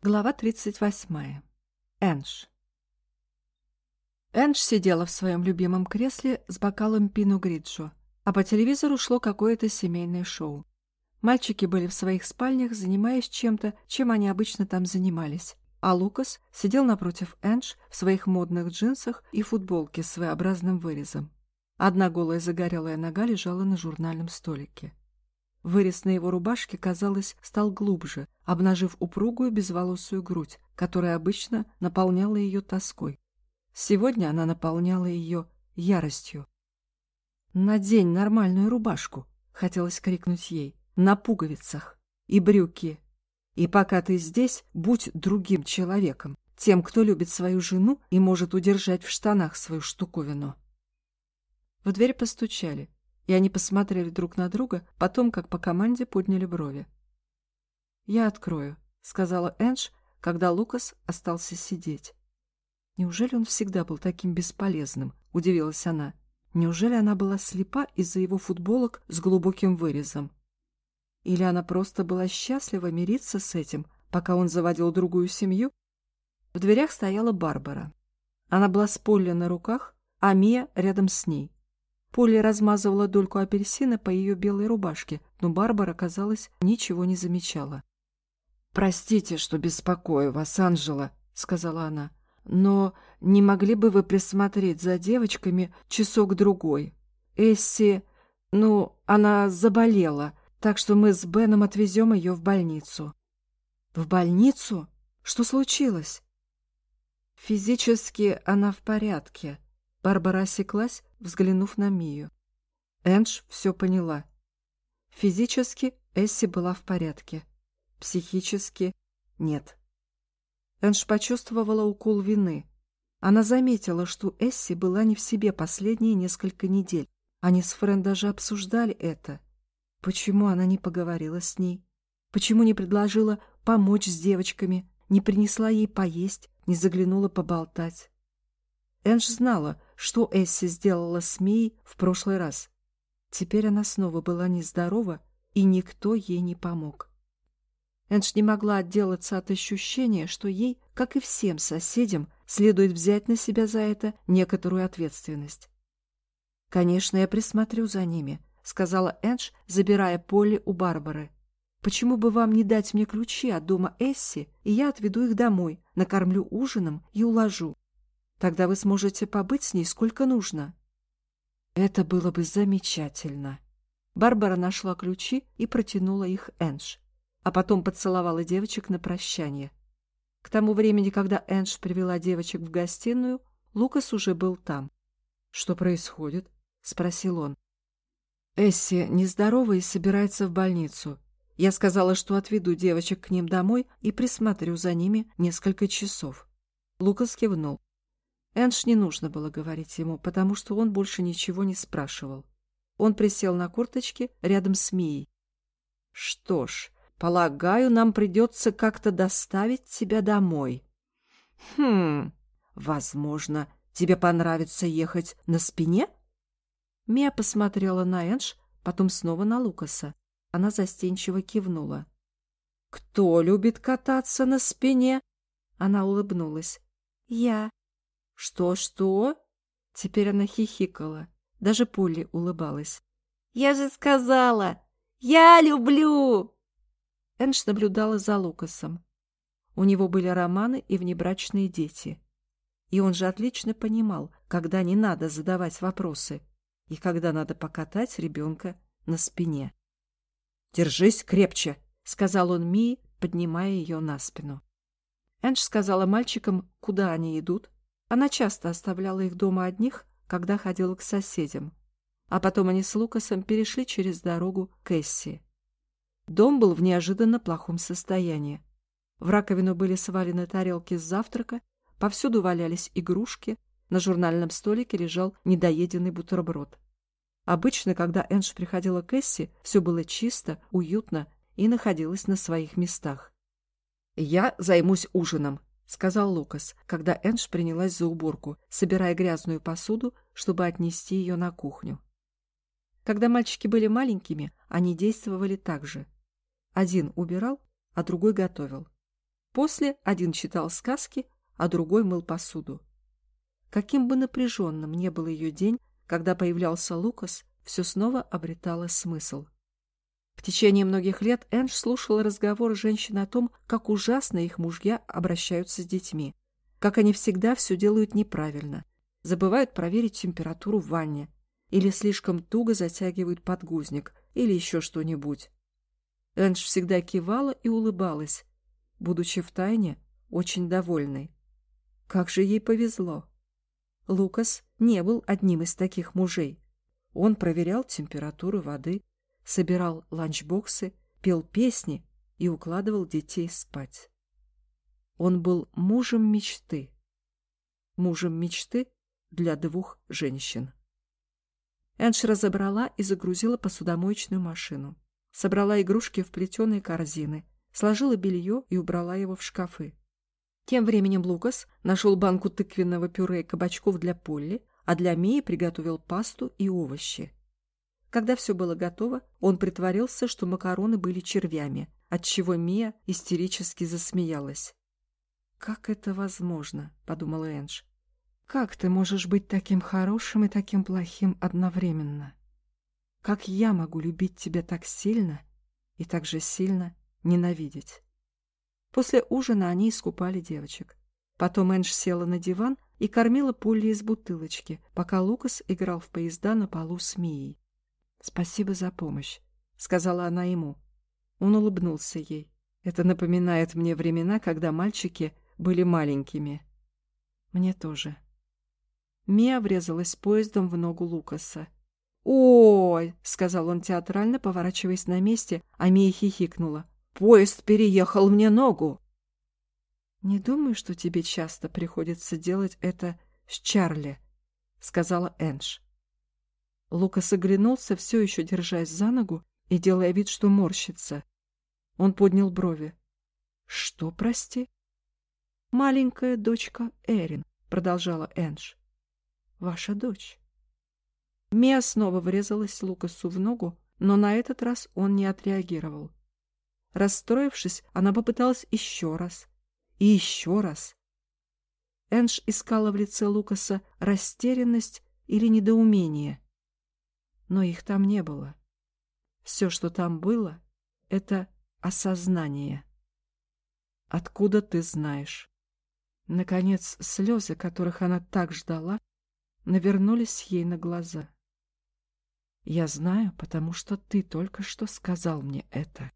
Глава 38. Энж. Энж сидела в своем любимом кресле с бокалом пино гриджо, а по телевизору шло какое-то семейное шоу. Мальчики были в своих спальнях, занимаясь чем-то, чем они обычно там занимались. А Лукас сидел напротив Энж в своих модных джинсах и футболке с своеобразным вырезом. Одна голая загорелая нога лежала на журнальном столике. Вырез на его рубашке, казалось, стал глубже, обнажив упругую безволосую грудь, которая обычно наполняла ее тоской. Сегодня она наполняла ее яростью. «Надень нормальную рубашку!» — хотелось крикнуть ей. «На пуговицах! И брюки! И пока ты здесь, будь другим человеком, тем, кто любит свою жену и может удержать в штанах свою штуковину!» В дверь постучали и они посмотрели друг на друга, потом, как по команде, подняли брови. «Я открою», — сказала Эндж, когда Лукас остался сидеть. «Неужели он всегда был таким бесполезным?» — удивилась она. «Неужели она была слепа из-за его футболок с глубоким вырезом? Или она просто была счастлива мириться с этим, пока он заводил другую семью?» В дверях стояла Барбара. Она была с Полли на руках, а Мия рядом с ней. Полли размазывала дольку апельсина по ее белой рубашке, но Барбара, казалось, ничего не замечала. «Простите, что беспокою вас, Анжела», — сказала она, — «но не могли бы вы присмотреть за девочками часок-другой? Эсси, ну, она заболела, так что мы с Беном отвезем ее в больницу». «В больницу? Что случилось?» «Физически она в порядке», Барбара осеклась, взглянув на Мию. Эндж все поняла. Физически Эсси была в порядке. Психически нет. Эндж почувствовала укол вины. Она заметила, что Эсси была не в себе последние несколько недель. Они с Френ даже обсуждали это. Почему она не поговорила с ней? Почему не предложила помочь с девочками, не принесла ей поесть, не заглянула поболтать? Эндж знала, что Эсси сделала с Мией в прошлый раз. Теперь она снова была нездорова, и никто ей не помог. Эндж не могла отделаться от ощущения, что ей, как и всем соседям, следует взять на себя за это некоторую ответственность. «Конечно, я присмотрю за ними», — сказала Эндж, забирая Полли у Барбары. «Почему бы вам не дать мне ключи от дома Эсси, и я отведу их домой, накормлю ужином и уложу?» Тогда вы сможете побыть с ней сколько нужно. Это было бы замечательно. Барбара нашла ключи и протянула их Эндж, а потом поцеловала девочек на прощание. К тому времени, когда Эндж привела девочек в гостиную, Лукас уже был там. «Что происходит?» — спросил он. «Эсси нездорова и собирается в больницу. Я сказала, что отведу девочек к ним домой и присмотрю за ними несколько часов». Лукас кивнул. Энж не нужно было говорить ему, потому что он больше ничего не спрашивал. Он присел на курточке рядом с Мией. «Что ж, полагаю, нам придется как-то доставить тебя домой». «Хм, возможно, тебе понравится ехать на спине?» Мия посмотрела на Эндж, потом снова на Лукаса. Она застенчиво кивнула. «Кто любит кататься на спине?» Она улыбнулась. «Я». «Что-что?» Теперь она хихикала. Даже Полли улыбалась. «Я же сказала! Я люблю!» Эндж наблюдала за Лукасом. У него были романы и внебрачные дети. И он же отлично понимал, когда не надо задавать вопросы и когда надо покатать ребенка на спине. «Держись крепче!» — сказал он Мии, поднимая ее на спину. Эндж сказала мальчикам, куда они идут, она часто оставляла их дома одних, когда ходила к соседям. А потом они с Лукасом перешли через дорогу к Эсси. Дом был в неожиданно плохом состоянии. В раковину были свалены тарелки с завтрака, повсюду валялись игрушки, на журнальном столике лежал недоеденный бутерброд. Обычно, когда Эндж приходила к Эсси, все было чисто, уютно и находилось на своих местах. «Я займусь ужином», — сказал Лукас, когда Эндж принялась за уборку, собирая грязную посуду, чтобы отнести ее на кухню. Когда мальчики были маленькими, они действовали так же. Один убирал, а другой готовил. После один читал сказки, а другой мыл посуду. Каким бы напряженным ни был ее день, когда появлялся Лукас, все снова обретало смысл. В течение многих лет Эндж слушала разговоры женщин о том, как ужасно их мужья обращаются с детьми, как они всегда все делают неправильно, забывают проверить температуру в ванне, или слишком туго затягивают подгузник, или еще что-нибудь. Эндж всегда кивала и улыбалась, будучи втайне очень довольной. Как же ей повезло! Лукас не был одним из таких мужей. Он проверял температуру воды, собирал ланчбоксы, пел песни и укладывал детей спать. Он был мужем мечты. Мужем мечты для двух женщин. Энш разобрала и загрузила посудомоечную машину. Собрала игрушки в плетеные корзины, сложила белье и убрала его в шкафы. Тем временем Лукас нашел банку тыквенного пюре и кабачков для Полли, а для Мии приготовил пасту и овощи. Когда все было готово, он притворился, что макароны были червями, отчего Мия истерически засмеялась. «Как это возможно?» — подумала Эндж. Как ты можешь быть таким хорошим и таким плохим одновременно? Как я могу любить тебя так сильно и так же сильно ненавидеть? После ужина они искупали девочек. Потом Эндж села на диван и кормила Полли из бутылочки, пока Лукас играл в поезда на полу с Мией. «Спасибо за помощь», — сказала она ему. Он улыбнулся ей. «Это напоминает мне времена, когда мальчики были маленькими». «Мне тоже», Мия врезалась поездом в ногу Лукаса. «Ой!» — сказал он театрально, поворачиваясь на месте, а Мия хихикнула. «Поезд переехал мне ногу!» «Не думаю, что тебе часто приходится делать это с Чарли», — сказала Эндж. Лукас оглянулся, все еще держась за ногу и делая вид, что морщится. Он поднял брови. «Что, прости?» «Маленькая дочка Эрин», — продолжала Эндж ваша дочь. Мия снова врезалась Лукасу в ногу, но на этот раз он не отреагировал. Расстроившись, она попыталась еще раз. И еще раз. Энж искала в лице Лукаса растерянность или недоумение. Но их там не было. Все, что там было, — это осознание. Откуда ты знаешь? Наконец, слезы, которых она так ждала, навернулись ей на глаза. «Я знаю, потому что ты только что сказал мне это».